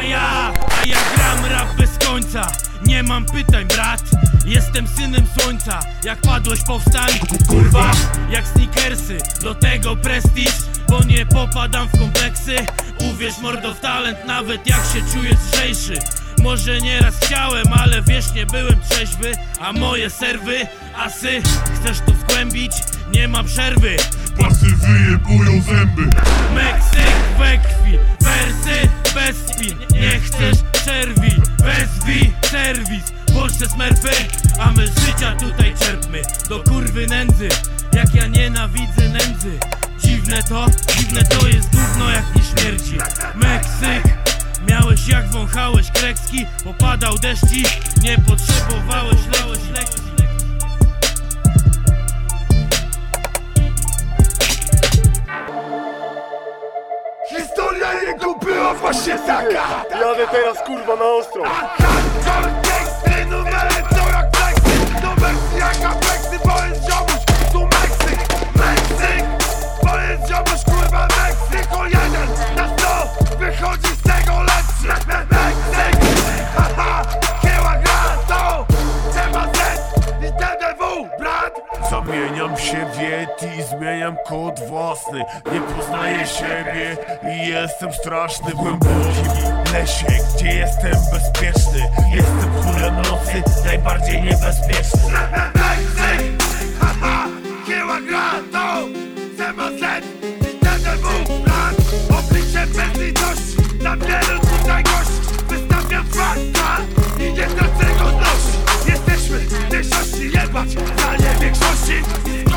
A ja, a ja gram rap bez końca. Nie mam pytań brat Jestem synem słońca. Jak padłeś powstań Kurwa Jak sneakersy. Do tego prestiż Bo nie popadam w kompleksy. Uwierz mordo w talent Nawet jak się czuję lżejszy. Może nieraz chciałem, ale wiesz, nie byłem trzeźwy. A moje serwy, asy, chcesz to zgłębić? Nie ma przerwy. Pasy wyjebują zęby. Meksyk smerfy, a my z życia tutaj czerpmy. Do kurwy nędzy, jak ja nienawidzę nędzy. Dziwne to, dziwne to jest gówno jak nie śmierci. Meksyk Miałeś jak wąchałeś krekski, popadał deszcz i Nie potrzebowałeś lałeś lekcji. Historia jego była właśnie taka. Jadę teraz kurwa na ostro Zamieniam się w Yeti, zmieniam kod własny. Nie poznaję siebie i jestem straszny w głębokim lesie Gdzie jestem bezpieczny. Jestem królem nocy, najbardziej niebezpieczny exaucé